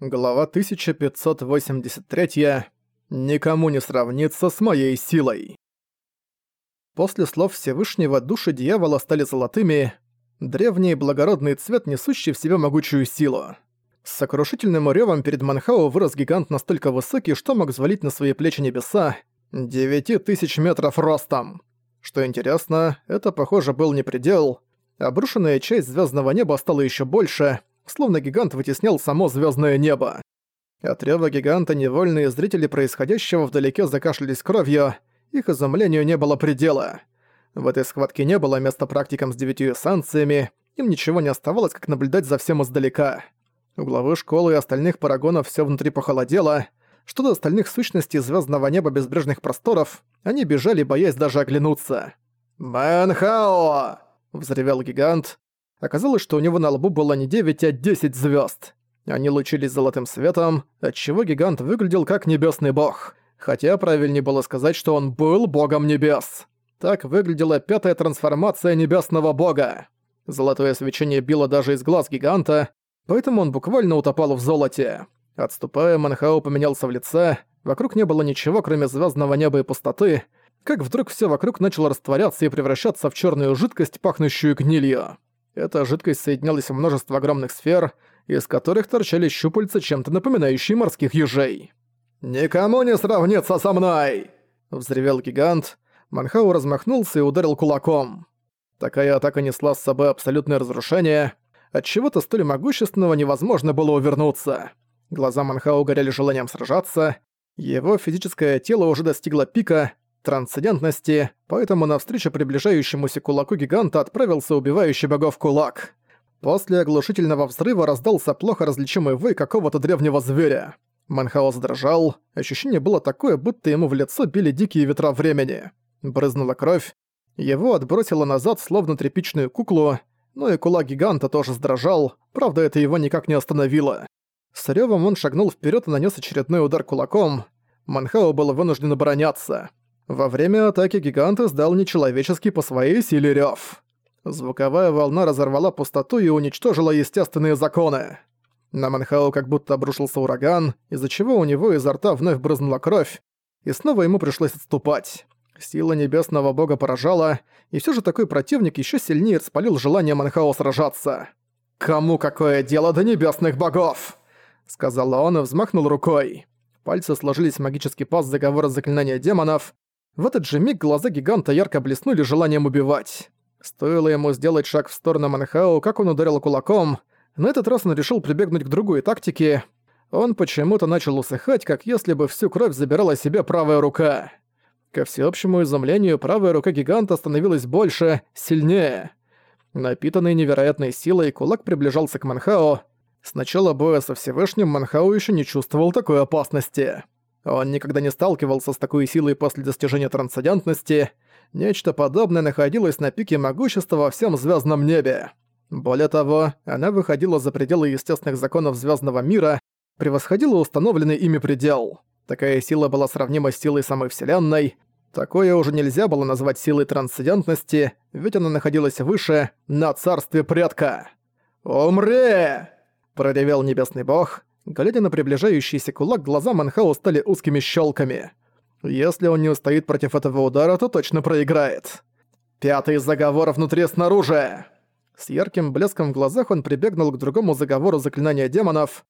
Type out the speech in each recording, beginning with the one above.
Глава 1583. Никому не сравнится с моей силой. После слов Всевышнего души дьявола стали золотыми, древний благородный цвет, несущий в себе могучую силу. С сокрушительным рёвом перед Манхао вырос гигант настолько высокий, что мог взвалить на свои плечи небеса девяти тысяч метров ростом. Что интересно, это, похоже, был не предел. Обрушенная часть звездного неба стала еще больше — словно гигант вытеснял само звездное небо. От рёва гиганта невольные зрители происходящего вдалеке закашлялись кровью, их изумлению не было предела. В этой схватке не было места практикам с девятью эссенциями, им ничего не оставалось, как наблюдать за всем издалека. У главы школы и остальных парагонов всё внутри похолодело. Что до остальных сущностей звездного неба безбрежных просторов, они бежали, боясь даже оглянуться. «Мэнхао!» — взревел гигант. Оказалось, что у него на лбу было не 9, а 10 звезд. Они лучились золотым светом, отчего гигант выглядел как небесный бог. Хотя правильнее было сказать, что он был богом небес. Так выглядела пятая трансформация небесного бога. Золотое свечение било даже из глаз гиганта, поэтому он буквально утопал в золоте. Отступая, Манхао поменялся в лице, вокруг не было ничего, кроме звездного неба и пустоты, как вдруг все вокруг начало растворяться и превращаться в черную жидкость, пахнущую гнилью. Эта жидкость соединялась в множество огромных сфер, из которых торчали щупальца, чем-то напоминающие морских ежей. «Никому не сравнится со мной!» — взревел гигант. Манхау размахнулся и ударил кулаком. Такая атака несла с собой абсолютное разрушение. От чего-то столь могущественного невозможно было увернуться. Глаза Манхау горели желанием сражаться. Его физическое тело уже достигло пика, трансцендентности, поэтому навстречу приближающемуся кулаку гиганта отправился убивающий богов кулак. После оглушительного взрыва раздался плохо различимый вой какого-то древнего зверя. Манхао задрожал, ощущение было такое, будто ему в лицо били дикие ветра времени. Брызнула кровь, его отбросило назад, словно тряпичную куклу, но и кулак гиганта тоже сдрожал, правда, это его никак не остановило. С рёвом он шагнул вперед и нанес очередной удар кулаком. Манхао был вынужден обороняться. Во время атаки гигант издал нечеловеческий по своей силе рёв. Звуковая волна разорвала пустоту и уничтожила естественные законы. На Манхау как будто обрушился ураган, из-за чего у него изо рта вновь брызнула кровь, и снова ему пришлось отступать. Сила небесного бога поражала, и все же такой противник еще сильнее распалил желание Манхао сражаться. «Кому какое дело до небесных богов?» — сказал он и взмахнул рукой. Пальцы сложились в магический паз заговора заклинания демонов, в этот же миг глаза гиганта ярко блеснули желанием убивать. Стоило ему сделать шаг в сторону Манхау, как он ударил кулаком. На этот раз он решил прибегнуть к другой тактике. Он почему-то начал усыхать, как если бы всю кровь забирала себе правая рука. Ко всеобщему изумлению, правая рука гиганта становилась больше, сильнее. Напитанный невероятной силой, кулак приближался к Манхао. С начала боя со Всевышним Манхао еще не чувствовал такой опасности. Он никогда не сталкивался с такой силой после достижения трансцендентности. Нечто подобное находилось на пике могущества во всем звездном небе. Более того, она выходила за пределы естественных законов звездного мира, превосходила установленный ими предел. Такая сила была сравнима с силой самой Вселенной. Такое уже нельзя было назвать силой трансцендентности, ведь она находилась выше, на царстве предка. «Умри!» – проревел небесный бог, Глядя на приближающийся кулак, глаза Манхау стали узкими щелками. Если он не устоит против этого удара, то точно проиграет. «Пятый заговор внутри снаружи!» С ярким блеском в глазах он прибегнул к другому заговору заклинания демонов.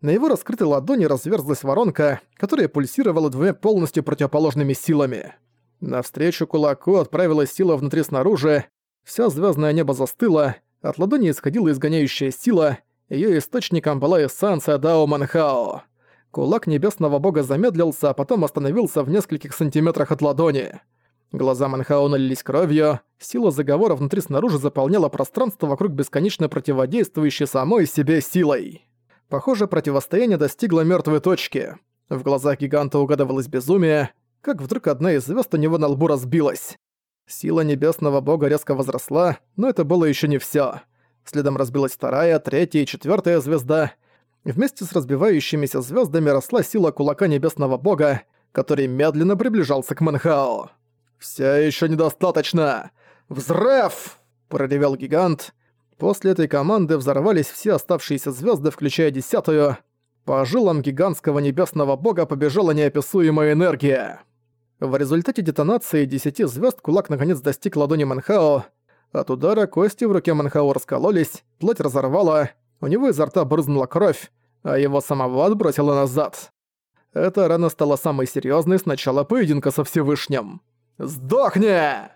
На его раскрытой ладони разверзлась воронка, которая пульсировала двумя полностью противоположными силами. Навстречу кулаку отправилась сила внутри-снаружи, Всё звёздное небо застыло, от ладони исходила изгоняющая сила — Её источником была эссенция Дао Манхао. Кулак небесного бога замедлился, а потом остановился в нескольких сантиметрах от ладони. Глаза Манхао налились кровью, сила заговора внутри-снаружи заполняла пространство вокруг бесконечно противодействующей самой себе силой. Похоже, противостояние достигло мёртвой точки. В глазах гиганта угадывалось безумие, как вдруг одна из звёзд у него на лбу разбилась. Сила небесного бога резко возросла, но это было ещё не всё. Следом разбилась вторая, третья и четвертая звезда. Вместе с разбивающимися звездами росла сила кулака небесного бога, который медленно приближался к Манхао. «Все еще недостаточно! Взрыв!» – проревел гигант. После этой команды взорвались все оставшиеся звезды, включая десятую. По жилам гигантского небесного бога побежала неописуемая энергия. В результате детонации десяти звезд кулак наконец достиг ладони Манхао. От удара кости в руке Манхао раскололись, плоть разорвала, у него изо рта брызнула кровь, а его самого отбросило назад. Эта рана стала самой серьезной с начала поединка со Всевышним. «Сдохни!»